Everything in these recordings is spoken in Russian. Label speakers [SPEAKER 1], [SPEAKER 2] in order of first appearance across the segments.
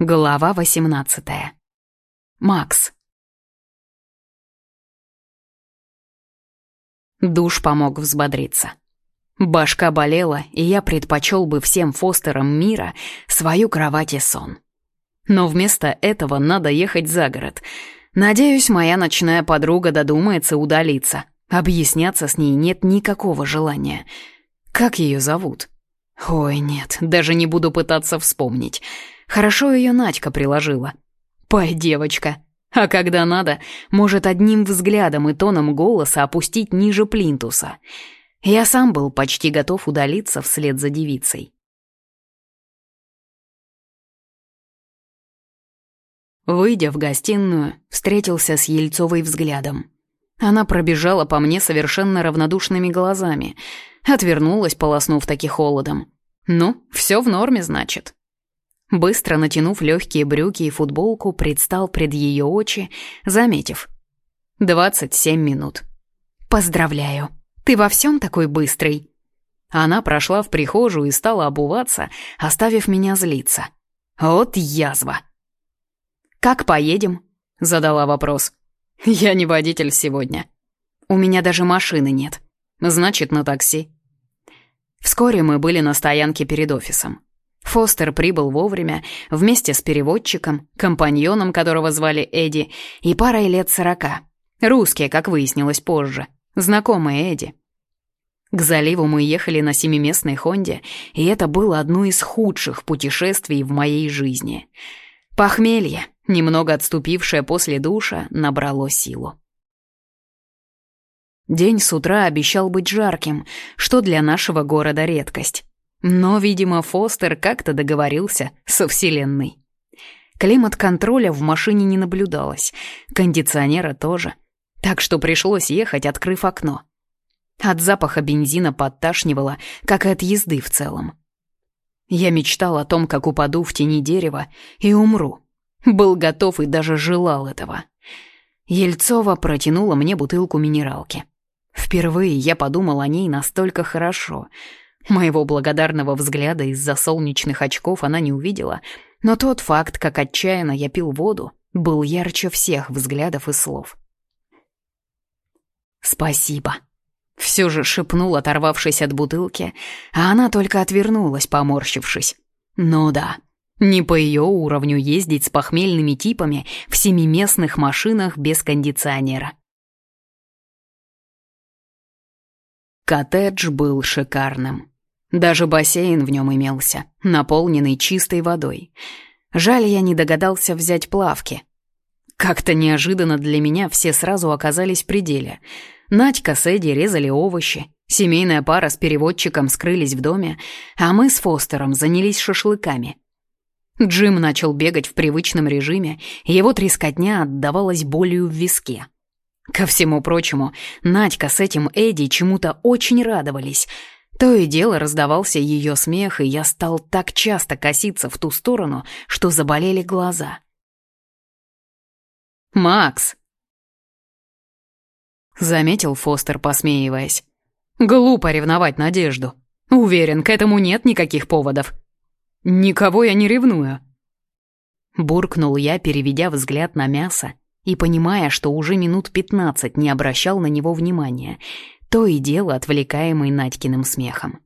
[SPEAKER 1] Глава 18. Макс. Душ помог взбодриться. Башка болела, и я предпочел бы всем Фостерам мира свою кровать и сон. Но вместо этого надо ехать за город. Надеюсь, моя ночная подруга додумается удалиться. Объясняться с ней нет никакого желания. Как ее зовут? Ой, нет, даже не буду пытаться вспомнить. Хорошо ее Надька приложила. Пой, девочка. А когда надо, может одним взглядом и тоном голоса опустить ниже плинтуса. Я сам был почти готов удалиться вслед за девицей. Выйдя в гостиную, встретился с Ельцовой взглядом. Она пробежала по мне совершенно равнодушными глазами, отвернулась, полоснув таки холодом. «Ну, все в норме, значит». Быстро натянув легкие брюки и футболку, предстал пред ее очи, заметив. «Двадцать семь минут». «Поздравляю, ты во всем такой быстрый». Она прошла в прихожую и стала обуваться, оставив меня злиться. «Вот язва!» «Как поедем?» — задала вопрос. «Я не водитель сегодня. У меня даже машины нет. Значит, на такси». Вскоре мы были на стоянке перед офисом. Фостер прибыл вовремя, вместе с переводчиком, компаньоном которого звали Эдди, и парой лет сорока. Русские, как выяснилось позже. Знакомые Эдди. К заливу мы ехали на семиместной «Хонде», и это было одно из худших путешествий в моей жизни. Похмелье, немного отступившее после душа, набрало силу. День с утра обещал быть жарким, что для нашего города редкость. Но, видимо, Фостер как-то договорился со Вселенной. Климат-контроля в машине не наблюдалось, кондиционера тоже. Так что пришлось ехать, открыв окно. От запаха бензина подташнивало, как и от езды в целом. Я мечтал о том, как упаду в тени дерева и умру. Был готов и даже желал этого. Ельцова протянула мне бутылку минералки. Впервые я подумал о ней настолько хорошо — Моего благодарного взгляда из-за солнечных очков она не увидела, но тот факт, как отчаянно я пил воду, был ярче всех взглядов и слов. «Спасибо», — все же шепнул, оторвавшись от бутылки, а она только отвернулась, поморщившись. «Ну да, не по ее уровню ездить с похмельными типами в семиместных машинах без кондиционера». Коттедж был шикарным. Даже бассейн в нем имелся, наполненный чистой водой. Жаль, я не догадался взять плавки. Как-то неожиданно для меня все сразу оказались в пределе. Надька с Эдди резали овощи, семейная пара с переводчиком скрылись в доме, а мы с Фостером занялись шашлыками. Джим начал бегать в привычном режиме, его трескотня отдавалась болью в виске. Ко всему прочему, Надька с этим Эдди чему-то очень радовались — то и дело раздавался ее смех, и я стал так часто коситься в ту сторону, что заболели глаза. «Макс!» Заметил Фостер, посмеиваясь. «Глупо ревновать Надежду. Уверен, к этому нет никаких поводов. Никого я не ревную». Буркнул я, переведя взгляд на мясо и понимая, что уже минут пятнадцать не обращал на него внимания — то и дело отвлекаемый Надькиным смехом.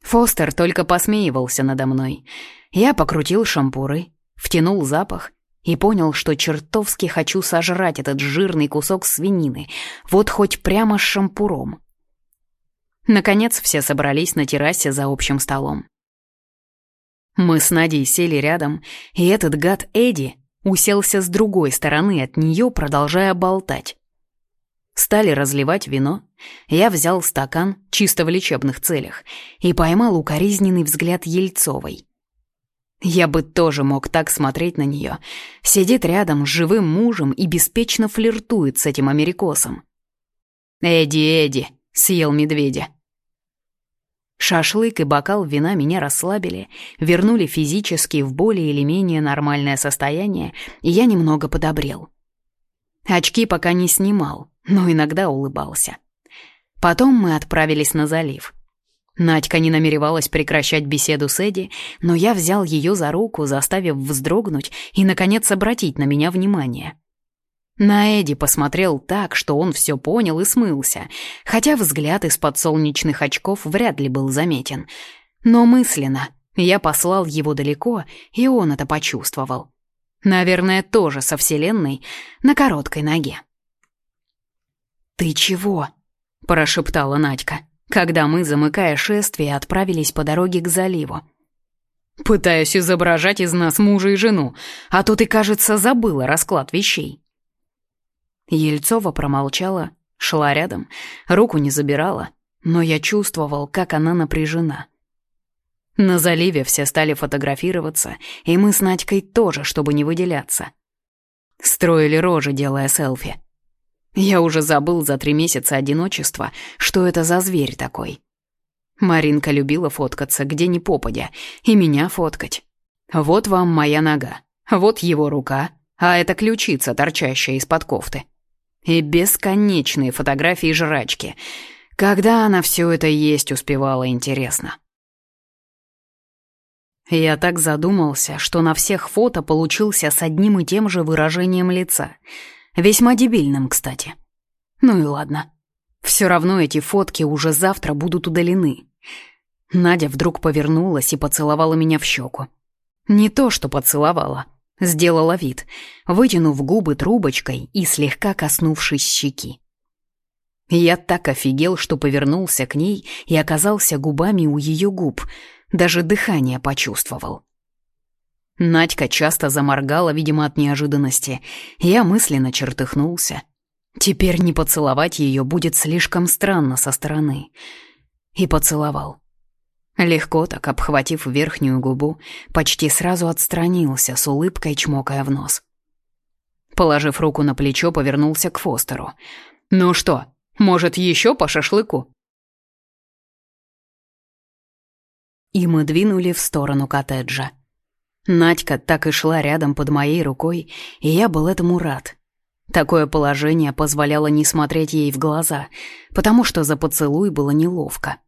[SPEAKER 1] Фостер только посмеивался надо мной. Я покрутил шампуры, втянул запах и понял, что чертовски хочу сожрать этот жирный кусок свинины, вот хоть прямо с шампуром. Наконец все собрались на террасе за общим столом. Мы с Надей сели рядом, и этот гад Эдди уселся с другой стороны от нее, продолжая болтать. Стали разливать вино. Я взял стакан, чисто в лечебных целях, и поймал укоризненный взгляд Ельцовой. Я бы тоже мог так смотреть на нее. Сидит рядом с живым мужем и беспечно флиртует с этим америкосом. «Эдди, Эдди!» — съел медведя. Шашлык и бокал вина меня расслабили, вернули физически в более или менее нормальное состояние, и я немного подобрел. Очки пока не снимал, но иногда улыбался. Потом мы отправились на залив. Надька не намеревалась прекращать беседу с Эдди, но я взял ее за руку, заставив вздрогнуть и, наконец, обратить на меня внимание. На Эдди посмотрел так, что он все понял и смылся, хотя взгляд из-под солнечных очков вряд ли был заметен. Но мысленно я послал его далеко, и он это почувствовал. Наверное, тоже со Вселенной на короткой ноге. «Ты чего?» — прошептала Надька когда мы, замыкая шествие, отправились по дороге к заливу. «Пытаюсь изображать из нас мужа и жену, а то ты, кажется, забыла расклад вещей». Ельцова промолчала, шла рядом, руку не забирала, но я чувствовал, как она напряжена. На заливе все стали фотографироваться, и мы с Надькой тоже, чтобы не выделяться. Строили рожи, делая селфи. Я уже забыл за три месяца одиночества, что это за зверь такой. Маринка любила фоткаться где ни попадя, и меня фоткать. Вот вам моя нога, вот его рука, а это ключица, торчащая из-под кофты. И бесконечные фотографии жрачки. Когда она все это есть успевала, интересно. Я так задумался, что на всех фото получился с одним и тем же выражением лица — Весьма дебильным, кстати. Ну и ладно. Все равно эти фотки уже завтра будут удалены. Надя вдруг повернулась и поцеловала меня в щеку. Не то, что поцеловала. Сделала вид, вытянув губы трубочкой и слегка коснувшись щеки. Я так офигел, что повернулся к ней и оказался губами у ее губ. Даже дыхание почувствовал. Надька часто заморгала, видимо, от неожиданности. Я мысленно чертыхнулся. Теперь не поцеловать ее будет слишком странно со стороны. И поцеловал. Легко так, обхватив верхнюю губу, почти сразу отстранился, с улыбкой чмокая в нос. Положив руку на плечо, повернулся к Фостеру. «Ну что, может, еще по шашлыку?» И мы двинули в сторону коттеджа. Надька так и шла рядом под моей рукой, и я был этому рад. Такое положение позволяло не смотреть ей в глаза, потому что за поцелуй было неловко.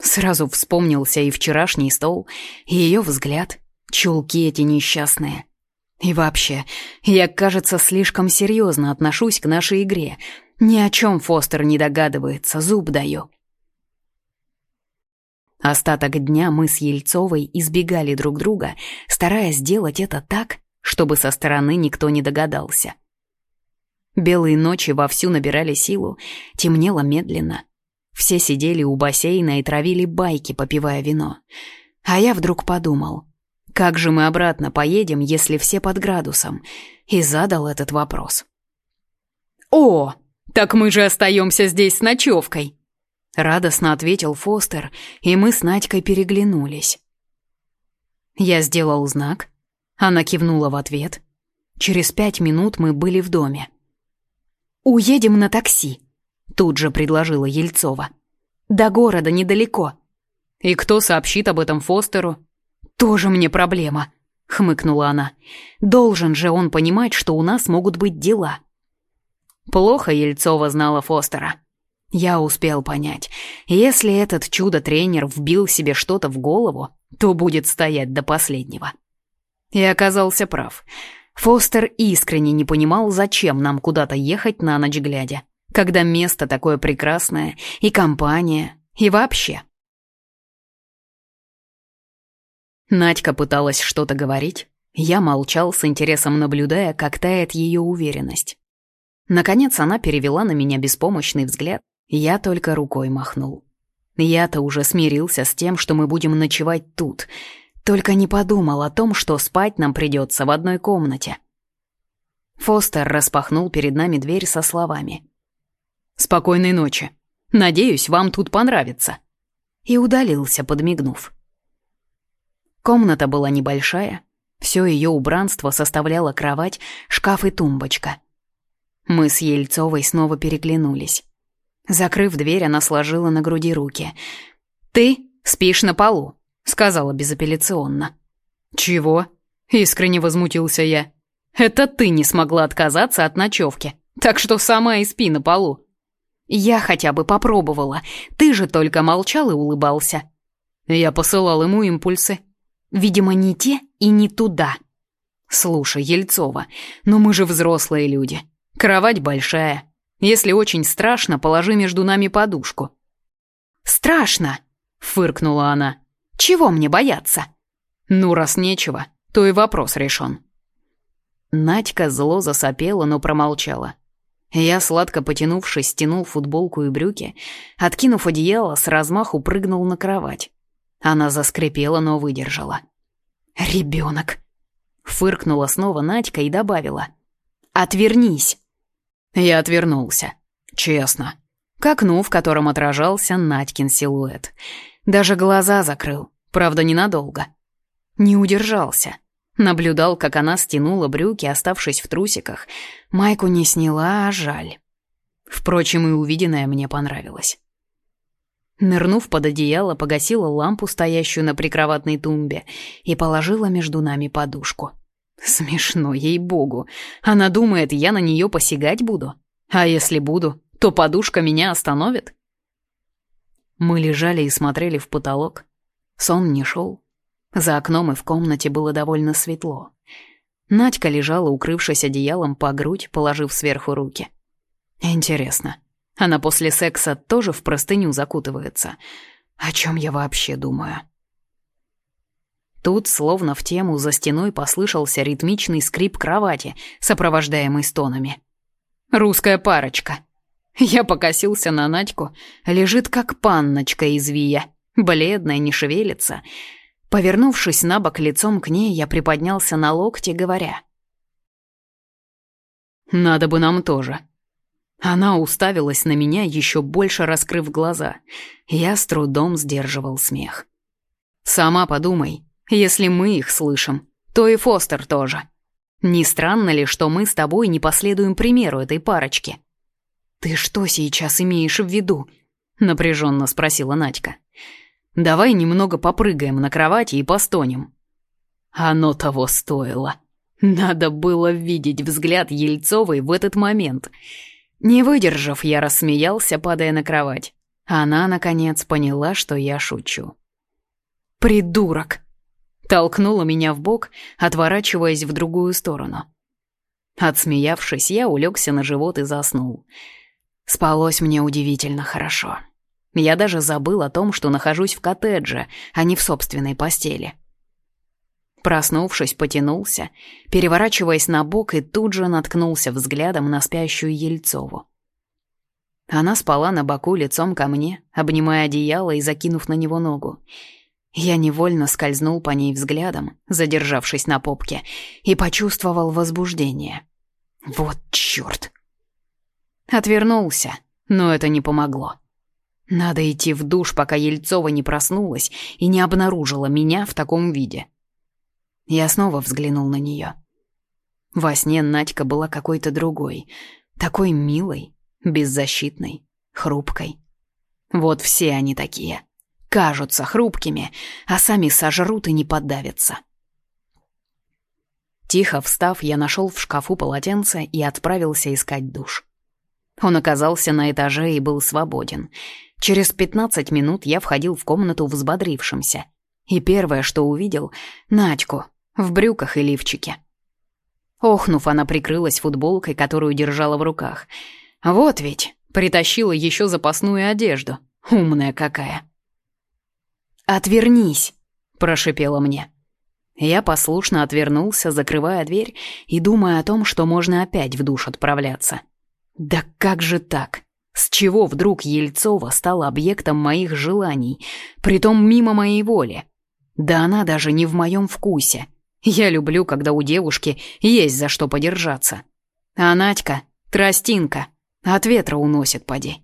[SPEAKER 1] Сразу вспомнился и вчерашний стол, и ее взгляд, чулки эти несчастные. И вообще, я, кажется, слишком серьезно отношусь к нашей игре. Ни о чем Фостер не догадывается, зуб даю. Остаток дня мы с Ельцовой избегали друг друга, стараясь сделать это так, чтобы со стороны никто не догадался. Белые ночи вовсю набирали силу, темнело медленно. Все сидели у бассейна и травили байки, попивая вино. А я вдруг подумал, как же мы обратно поедем, если все под градусом? И задал этот вопрос. «О, так мы же остаемся здесь с ночевкой!» Радостно ответил Фостер, и мы с Надькой переглянулись. Я сделал знак, она кивнула в ответ. Через пять минут мы были в доме. «Уедем на такси», — тут же предложила Ельцова. «До города недалеко». «И кто сообщит об этом Фостеру?» «Тоже мне проблема», — хмыкнула она. «Должен же он понимать, что у нас могут быть дела». Плохо Ельцова знала Фостера. Я успел понять, если этот чудо-тренер вбил себе что-то в голову, то будет стоять до последнего. И оказался прав. Фостер искренне не понимал, зачем нам куда-то ехать на ночь глядя, когда место такое прекрасное, и компания, и вообще. Надька пыталась что-то говорить. Я молчал с интересом, наблюдая, как тает ее уверенность. Наконец она перевела на меня беспомощный взгляд я только рукой махнул. Я-то уже смирился с тем, что мы будем ночевать тут, только не подумал о том, что спать нам придется в одной комнате. Фостер распахнул перед нами дверь со словами. «Спокойной ночи. Надеюсь, вам тут понравится». И удалился, подмигнув. Комната была небольшая. Все ее убранство составляло кровать, шкаф и тумбочка. Мы с Ельцовой снова переглянулись. Закрыв дверь, она сложила на груди руки. «Ты спишь на полу», — сказала безапелляционно. «Чего?» — искренне возмутился я. «Это ты не смогла отказаться от ночевки, так что сама и спи на полу». Я хотя бы попробовала. Ты же только молчал и улыбался. Я посылал ему импульсы. Видимо, не те и не туда. Слушай, Ельцова, но мы же взрослые люди. Кровать большая. Если очень страшно, положи между нами подушку. Страшно, фыркнула она. Чего мне бояться? Ну, раз нечего, то и вопрос решен. Надька зло засопела, но промолчала. Я, сладко потянувшись, стянул футболку и брюки, откинув одеяло, с размаху прыгнул на кровать. Она заскрипела, но выдержала. «Ребенок!» Фыркнула снова Надька и добавила. «Отвернись!» Я отвернулся. Честно. К окну, в котором отражался Надькин силуэт. Даже глаза закрыл, правда, ненадолго. Не удержался. Наблюдал, как она стянула брюки, оставшись в трусиках. Майку не сняла, а жаль. Впрочем, и увиденное мне понравилось. Нырнув под одеяло, погасила лампу, стоящую на прикроватной тумбе, и положила между нами подушку. Смешно, ей-богу. Она думает, я на нее посягать буду. А если буду, то подушка меня остановит. Мы лежали и смотрели в потолок. Сон не шел. За окном и в комнате было довольно светло. Надька лежала, укрывшись одеялом по грудь, положив сверху руки. Интересно, она после секса тоже в простыню закутывается. О чем я вообще думаю? Тут, словно в тему, за стеной послышался ритмичный скрип кровати, сопровождаемый стонами. «Русская парочка». Я покосился на Надьку. Лежит, как панночка из Вия. Бледная, не шевелится. Повернувшись на бок лицом к ней, я приподнялся на локте, говоря. «Надо бы нам тоже», она уставилась на меня, еще больше раскрыв глаза. Я с трудом сдерживал смех. «Сама подумай, если мы их слышим, то и Фостер тоже. Не странно ли, что мы с тобой не последуем примеру этой парочки?» «Ты что сейчас имеешь в виду?» — напряженно спросила Надька. «Давай немного попрыгаем на кровати и постонем». Оно того стоило. Надо было видеть взгляд Ельцовой в этот момент — не выдержав, я рассмеялся, падая на кровать. Она, наконец, поняла, что я шучу. «Придурок!» Толкнула меня в бок, отворачиваясь в другую сторону. Отсмеявшись, я улегся на живот и заснул. Спалось мне удивительно хорошо. Я даже забыл о том, что нахожусь в коттедже, а не в собственной постели. Проснувшись, потянулся, переворачиваясь на бок и тут же наткнулся взглядом на спящую Ельцову. Она спала на боку лицом ко мне, обнимая одеяло и закинув на него ногу. Я невольно скользнул по ней взглядом, задержавшись на попке, и почувствовал возбуждение. Вот чёрт! Отвернулся, но это не помогло. Надо идти в душ, пока Ельцова не проснулась и не обнаружила меня в таком виде. Я снова взглянул на нее. Во сне Надька была какой-то другой, такой милой, беззащитной, хрупкой. Вот все они такие. Кажутся хрупкими, а сами сожрут и не подавятся. Тихо встав, я нашел в шкафу полотенце и отправился искать душ. Он оказался на этаже и был свободен. Через пятнадцать минут я входил в комнату взбодрившимся. И первое, что увидел — Надьку, в брюках и лифчике. Охнув, она прикрылась футболкой, которую держала в руках. Вот ведь, притащила еще запасную одежду. Умная какая. «Отвернись!» — прошипела мне. Я послушно отвернулся, закрывая дверь и думая о том, что можно опять в душ отправляться. Да как же так? С чего вдруг Ельцова стала объектом моих желаний, притом мимо моей воли? Да она даже не в моем вкусе. Я люблю, когда у девушки есть за что подержаться. А Надька — тростинка, от ветра уносит, поди.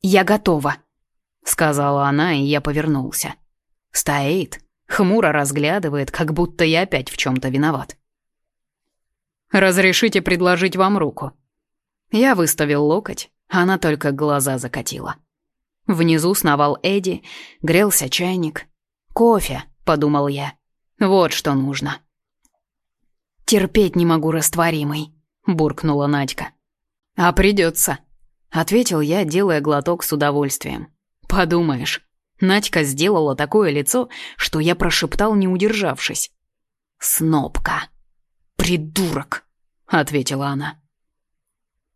[SPEAKER 1] «Я готова», — сказала она, и я повернулся. Стоит, хмуро разглядывает, как будто я опять в чем-то виноват. «Разрешите предложить вам руку?» Я выставил локоть, она только глаза закатила. Внизу сновал Эдди, грелся чайник. «Кофе», — подумал я. Вот что нужно. «Терпеть не могу растворимый», — буркнула Надька. «А придется. ответил я, делая глоток с удовольствием. Подумаешь, Надька сделала такое лицо, что я прошептал, не удержавшись. «Снопка! Придурок!» — ответила она.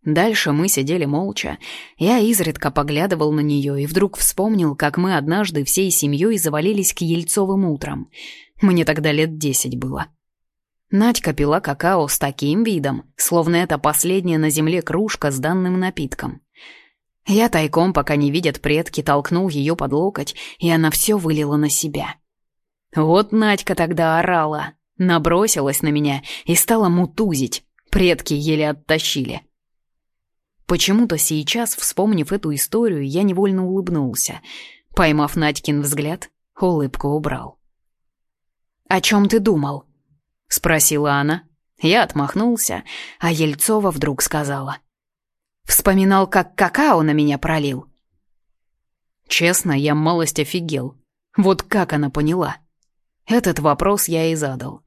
[SPEAKER 1] Дальше мы сидели молча. Я изредка поглядывал на нее и вдруг вспомнил, как мы однажды всей семьей завалились к Ельцовым утром. Мне тогда лет десять было. Надька пила какао с таким видом, словно это последняя на земле кружка с данным напитком. Я тайком, пока не видят предки, толкнул ее под локоть, и она все вылила на себя. Вот Надька тогда орала, набросилась на меня и стала мутузить. Предки еле оттащили. Почему-то сейчас, вспомнив эту историю, я невольно улыбнулся. Поймав Надькин взгляд, улыбку убрал. «О чем ты думал?» — спросила она. Я отмахнулся, а Ельцова вдруг сказала. «Вспоминал, как какао на меня пролил». Честно, я малость офигел. Вот как она поняла? Этот вопрос я и задал.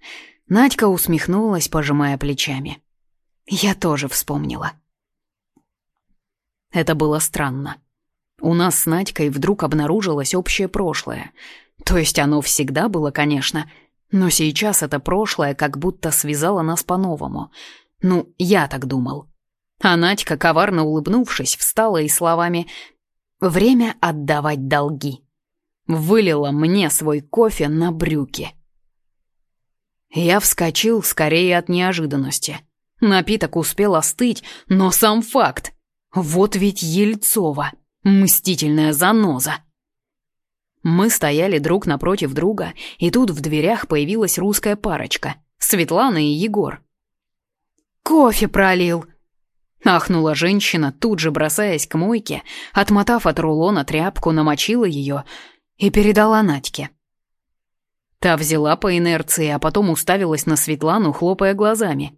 [SPEAKER 1] Надька усмехнулась, пожимая плечами. Я тоже вспомнила. Это было странно. У нас с Надькой вдруг обнаружилось общее прошлое. То есть оно всегда было, конечно, но сейчас это прошлое как будто связало нас по-новому. Ну, я так думал. А Надька, коварно улыбнувшись, встала и словами «Время отдавать долги». Вылила мне свой кофе на брюки. Я вскочил скорее от неожиданности. Напиток успел остыть, но сам факт — вот ведь Ельцова, мстительная заноза. Мы стояли друг напротив друга, и тут в дверях появилась русская парочка — Светлана и Егор. «Кофе пролил!» — ахнула женщина, тут же бросаясь к мойке, отмотав от рулона тряпку, намочила ее и передала Надьке. Та взяла по инерции, а потом уставилась на Светлану, хлопая глазами.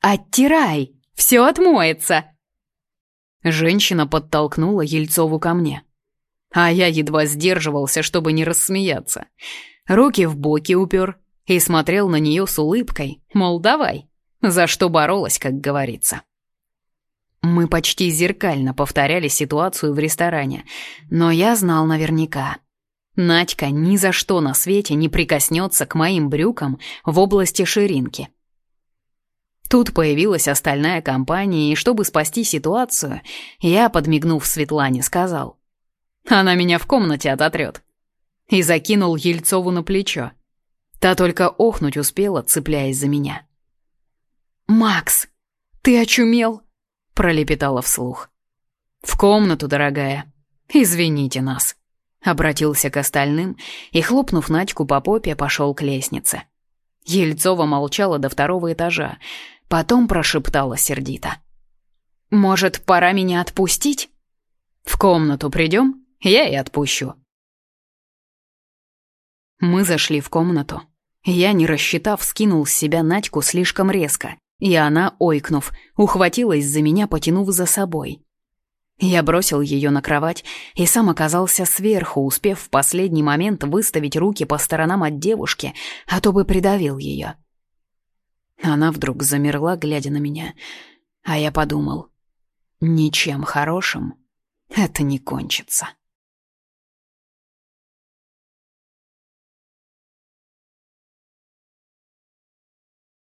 [SPEAKER 1] «Оттирай! Все отмоется!» Женщина подтолкнула Ельцову ко мне. А я едва сдерживался, чтобы не рассмеяться. Руки в боки упер и смотрел на нее с улыбкой, мол, давай, за что боролась, как говорится. Мы почти зеркально повторяли ситуацию в ресторане, но я знал наверняка. Надька ни за что на свете не прикоснется к моим брюкам в области ширинки. Тут появилась остальная компания, и чтобы спасти ситуацию, я, подмигнув Светлане, сказал. «Она меня в комнате ототрет». И закинул Ельцову на плечо. Та только охнуть успела, цепляясь за меня. «Макс, ты очумел?» — пролепетала вслух. «В комнату, дорогая. Извините нас», — обратился к остальным и, хлопнув Надьку по попе, пошел к лестнице. Ельцова молчала до второго этажа, Потом прошептала сердито. «Может, пора меня отпустить? В комнату придем, я и отпущу». Мы зашли в комнату. Я, не рассчитав, скинул с себя Надьку слишком резко, и она, ойкнув, ухватилась за меня, потянув за собой. Я бросил ее на кровать и сам оказался сверху, успев в последний момент выставить руки по сторонам от девушки, а то бы придавил ее. Она вдруг замерла, глядя на меня, а я подумал, ничем хорошим это не кончится.